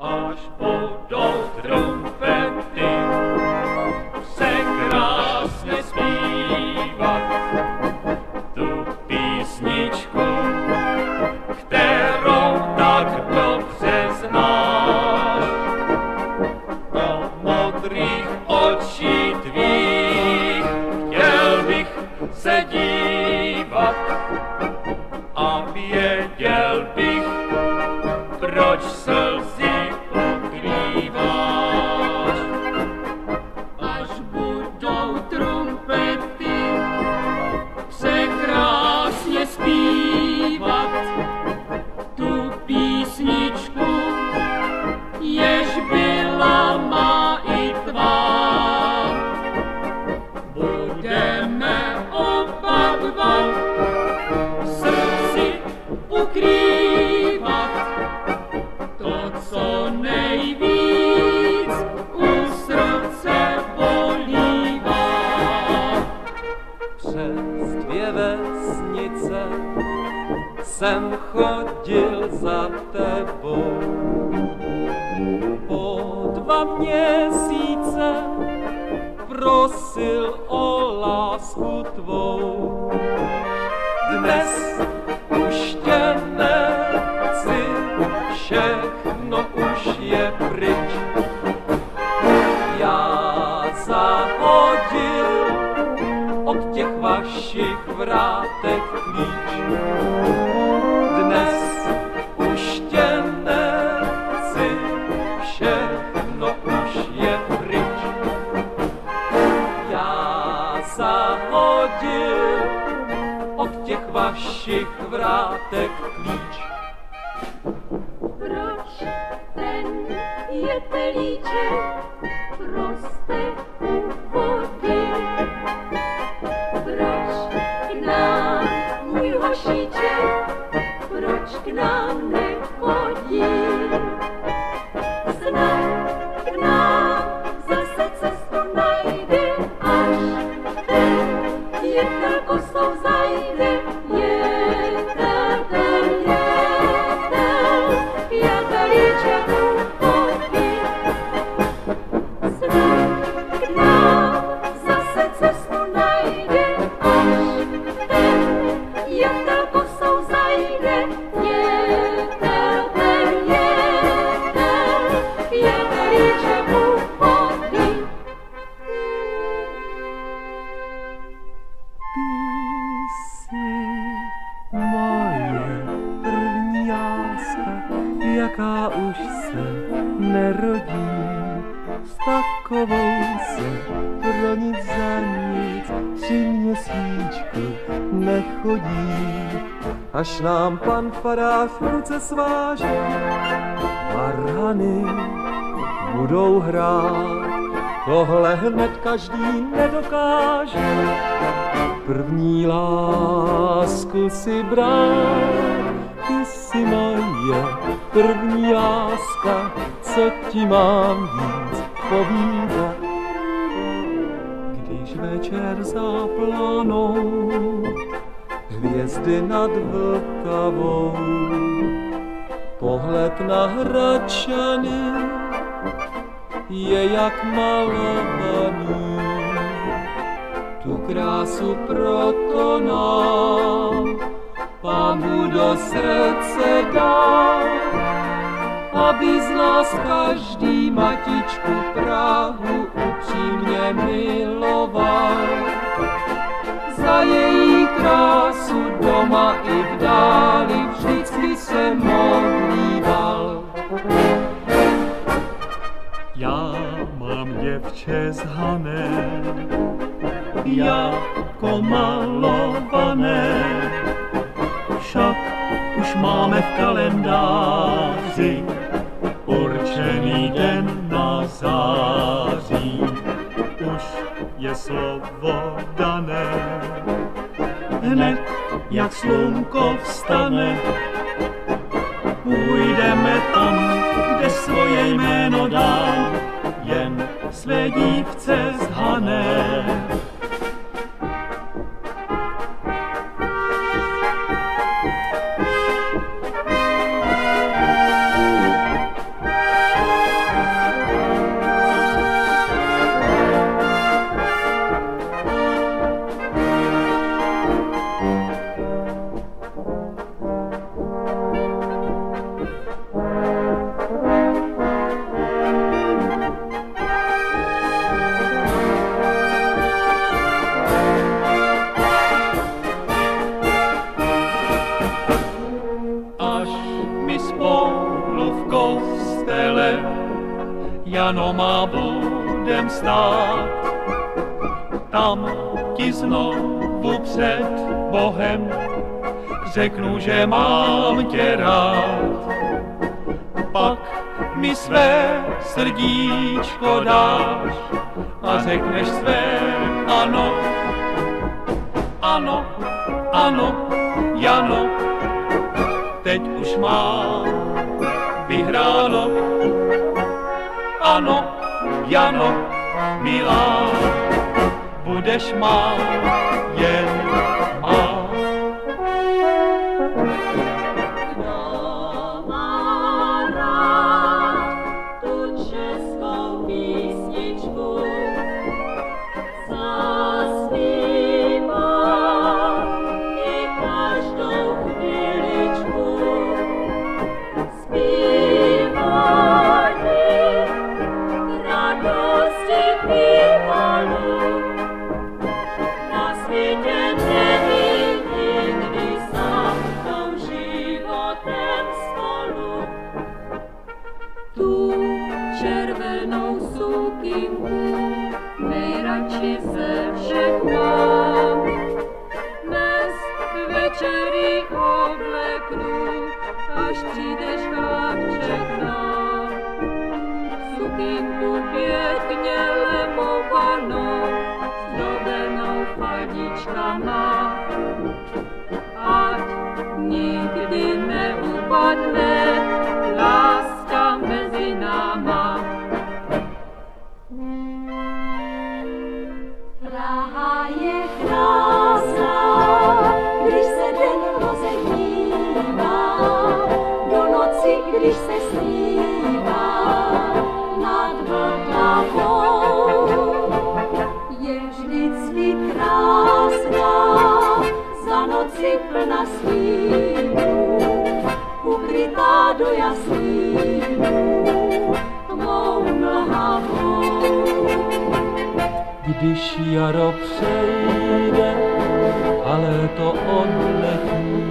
až budou dva měsíce prosil o lásku tvou. Dnes už tě nechci, všechno už je pryč. Těch vašich vrátek klíč. Proč ten jetelíček roste u vody? Proč k nám můj hošíček, proč k nám nechodí? Měsíčku nechodí. Až nám pan farář v ruce sváže, varhany budou hrát. Tohle hned každý nedokáže první lásku si brát. Ty jsi moje první láska, co ti mám víc povídat. Večer zaplanou hvězdy nad Vltavou, pohled na Hradčany je jak malovaný. Tu krásu proto nám Pán Bůh do srdce dal, aby z nás každý matičku Prahu upřímně miloval. Za její krásu doma i v dáli vždycky se modlíval. Já mám děvče zhané, Jako malované, však už máme v kalendáři určený den na září. Je slovo dané, hned jak slunko vstane, půjdeme tam, kde svoje jméno dám, jen své dívce před Bohem řeknu, že mám tě rád. Pak mi své srdíčko dáš a řekneš své ano, ano, ano, Jano, teď už mám vyhráno. Ano, Jano, milá, budeš má jen obleknu, až přijdeš chlapče k nám. Sukinku pěkně plna snívů, ukrytá do jasnýů, tmou mlhavou. Když jaro přejde a léto odletí,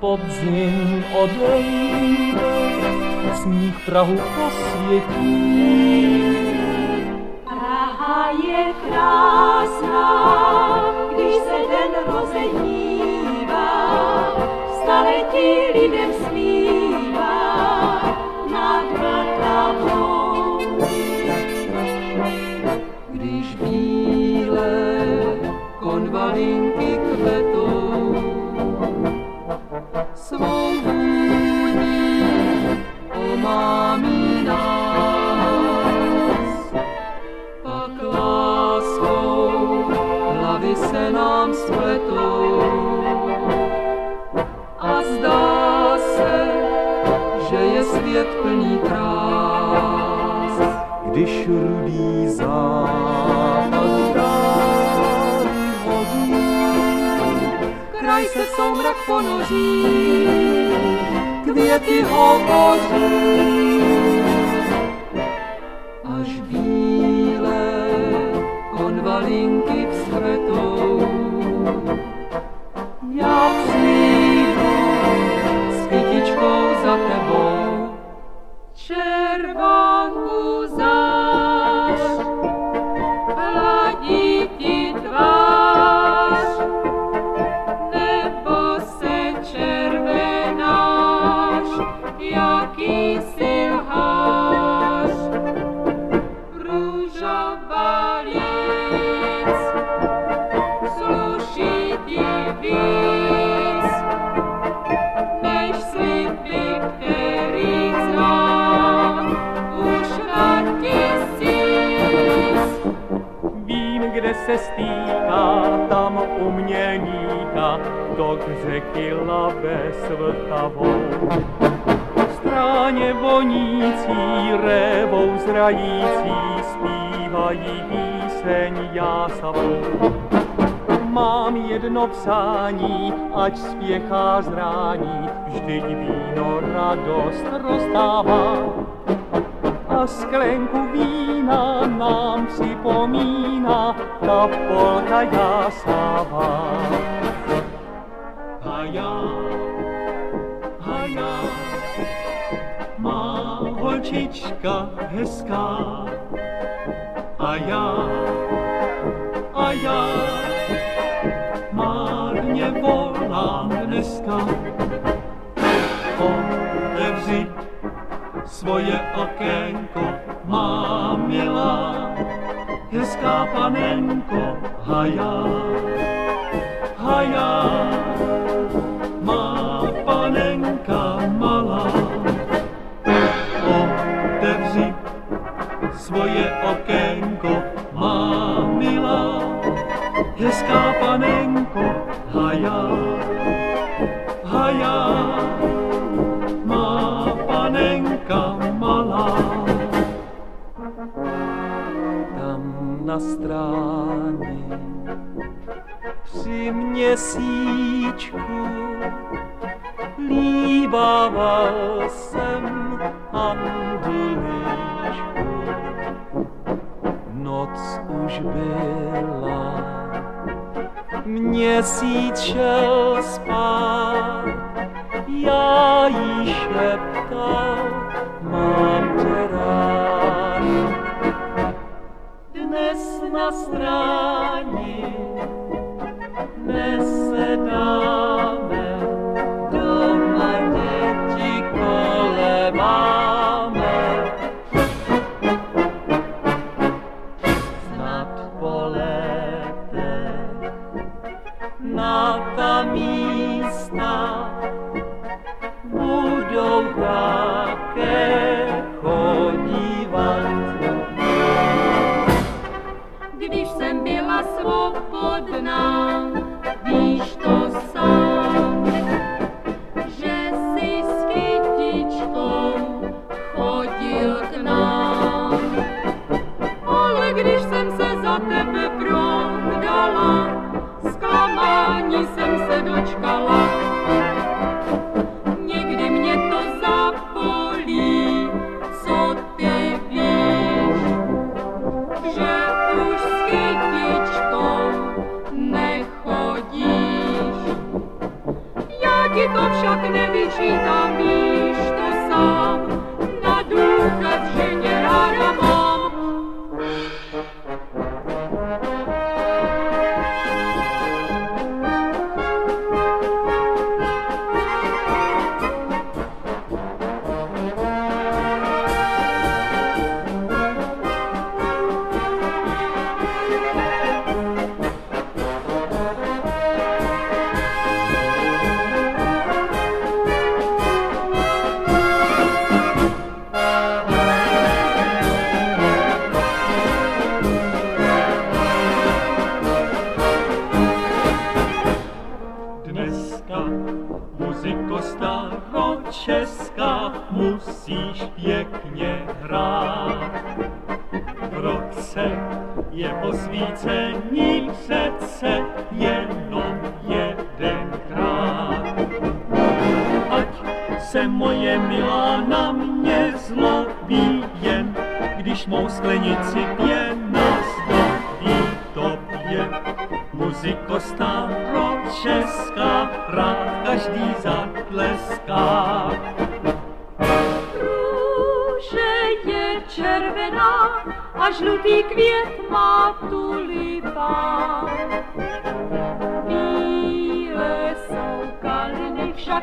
podzim odejde, sníh Prahu posvětí. Praha je krásná, konvalinky kvetou, svou vůní omámí nás. Pak láskou hlavy se nám spletou ponoří, květy hovoří. Stýká, tam u mě níká, tok řeky Labe s Vltavou. Stráně vonící, révou zrající, zpívají píseň jásavou. Mám jedno přání, ať spěchá zrání, vždyť víno radost rozdává a sklenku vína nám připomíná ta polka jasavá. A já, a já, má holčička hezká. A já, a já, marně volám dneska. svoje okénko má milá, hezká panenko, hajá, hajá. na stráně při měsíčku líbával jsem andiličku. Noc už byla, měsíc šel spát, já jí šeptal. nostra je hrát. Roce je osvícení přece jenom jedenkrát. Ať se moje milá na mě zlobí jen, když mou sklenici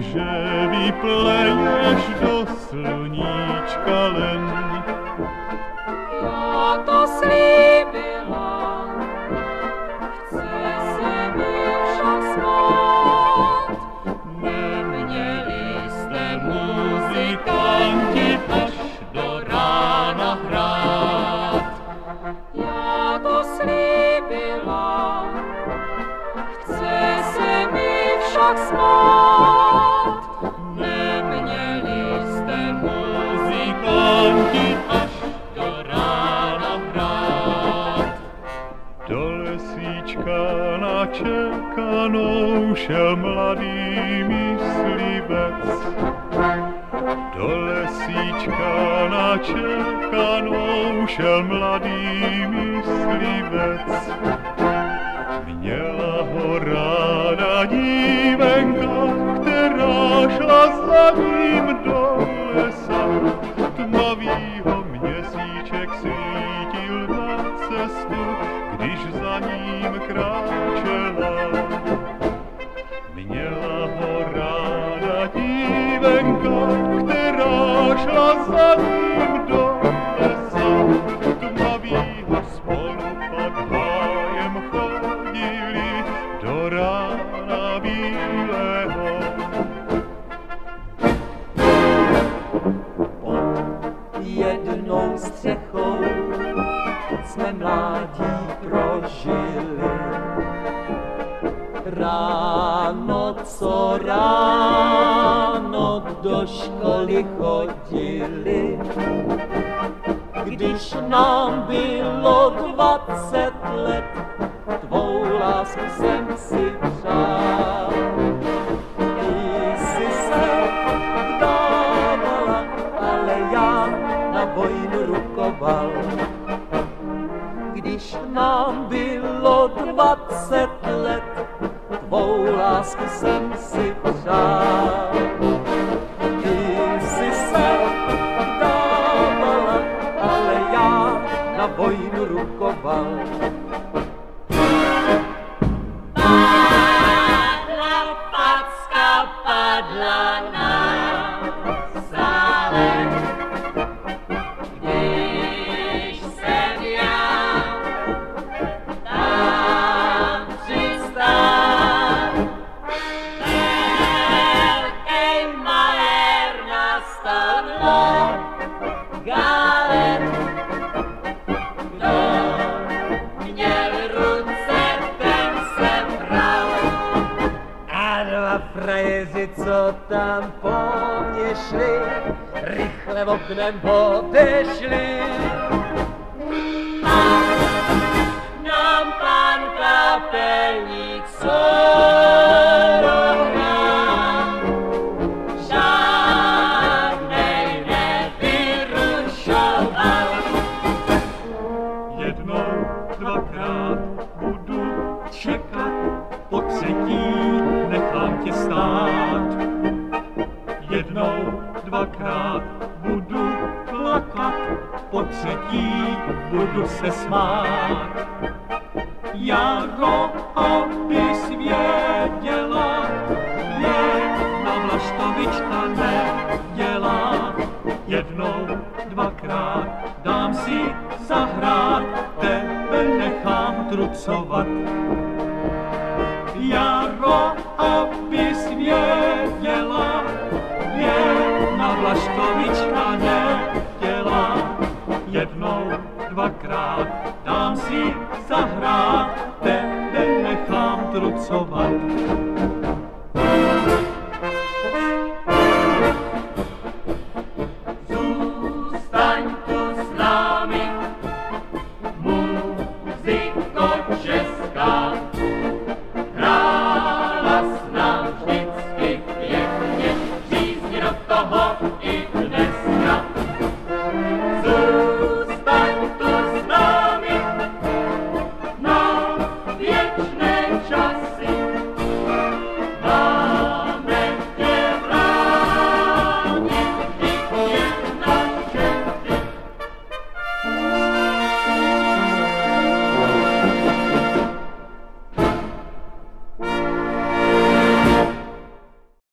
že vypleješ do sluníčka len. nečekanou šel mladý myslivec. Do lesíčka načekanou šel mladý myslivec. Měla ho rád lęka, która szla za nám bylo dvacet let, tvou lásku jsem si přál. Ty jsi se dávala, ale já na vojnu rukoval. Když nám bylo dvacet let, tvou lásku jsem si přál. padla oknem odešli. trud sovat